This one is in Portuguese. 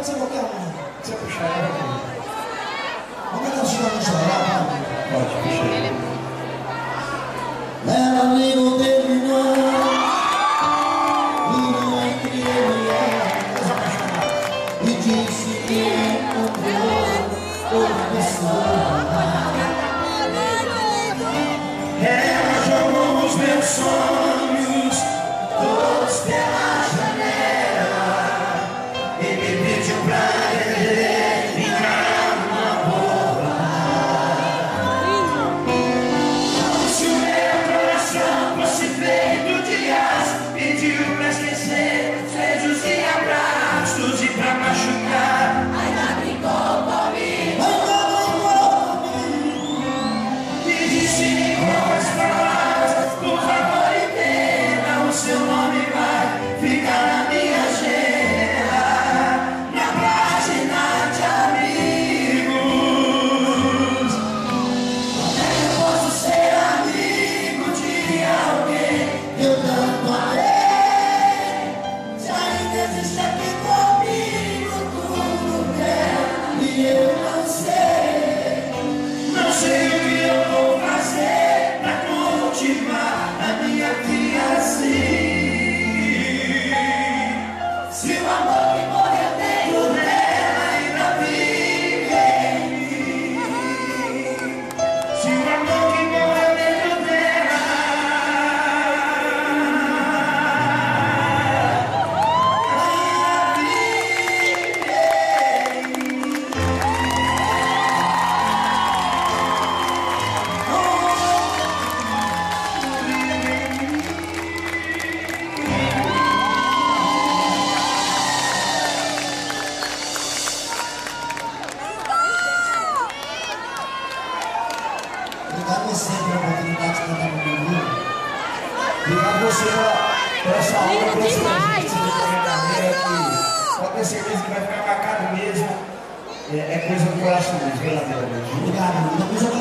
pode ser qualquer um. Você puxar ela Vamos chorando chorar, vai. Pode, puxa. Ela nem terminou. Virou entre eu e. E disse que encontrou outra pessoa. Ela jogou os meus sonhos ainda existe aqui comigo tudo bem, e eu não Obrigado você pela oportunidade de cantar no meu. Obrigado você pela, essa aula, da minha carreira que pode ter certeza que vai ficar marcado mesmo. É, é coisa do coração mesmo, verdadeiramente. Obrigado. Em casa.